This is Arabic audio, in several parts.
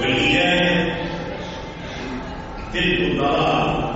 الإله تلك الضلال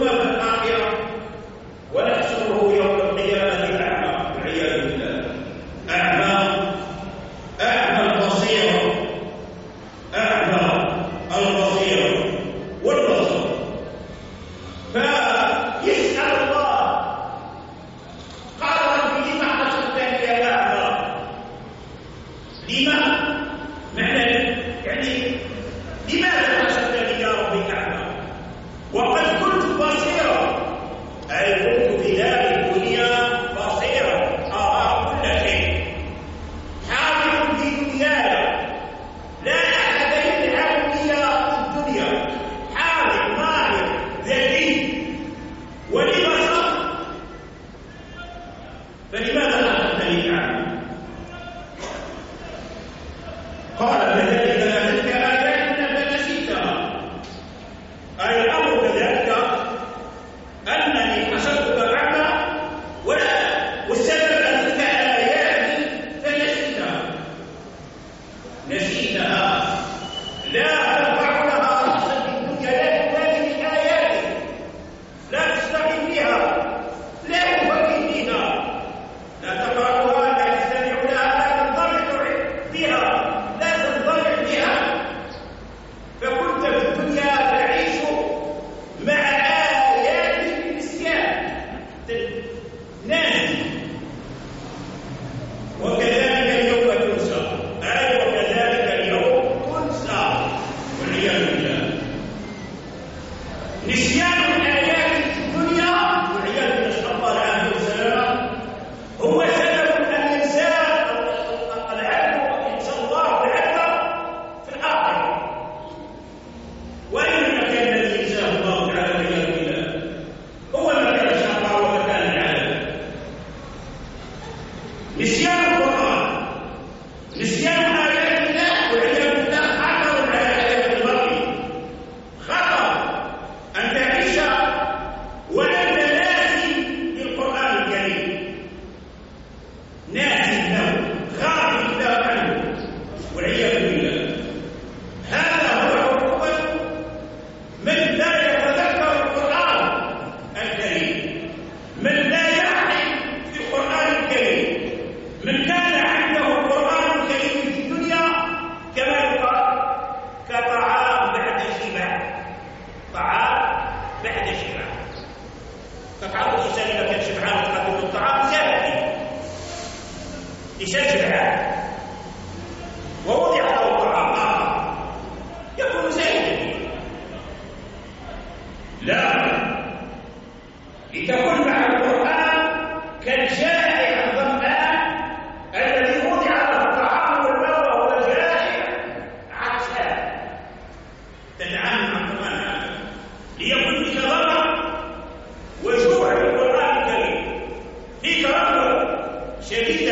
ثم في الآخرة ونحشره يوم القيامة أعمى والعياذ بالله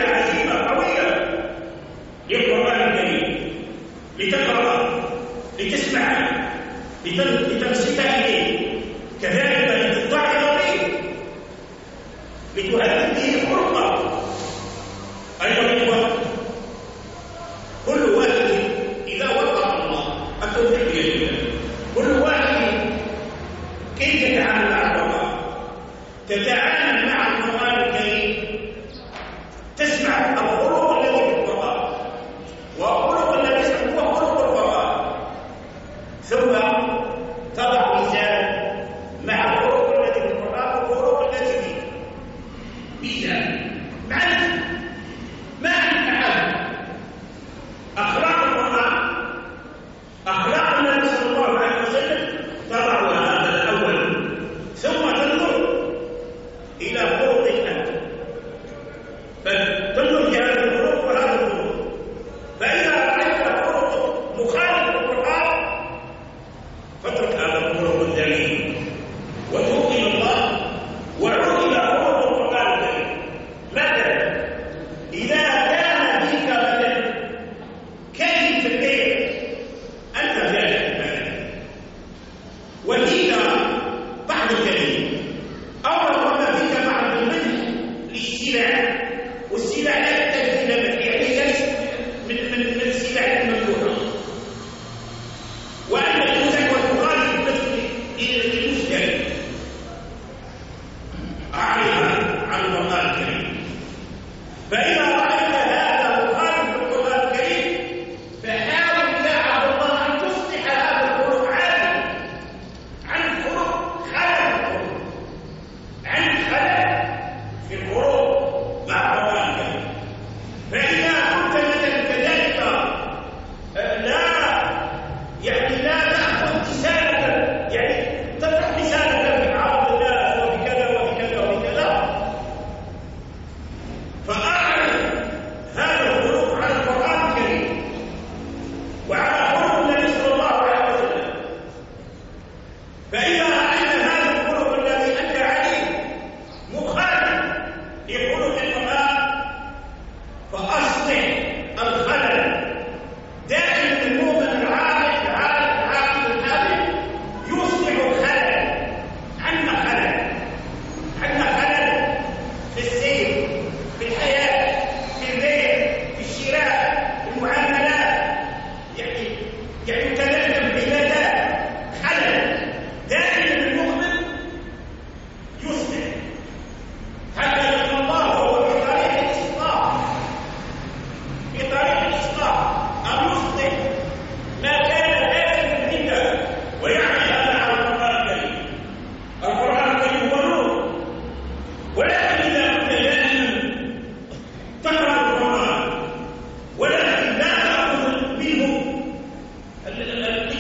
عزيمه قوية. للقران الكريم لتقراه لتسمعه لتنصت إليه. كذلك لتطلع فيه لتهذب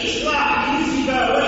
Islam, física,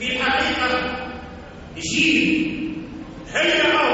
في الحقيقة جيل هيأه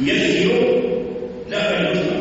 Y él siguió la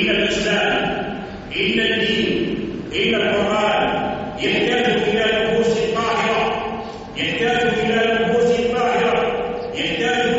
إن الإسلام إن الدين إن القرآن يحتاج إلى نفوس طاهرة يحتاج إلى نفوس طاهرة يحتاج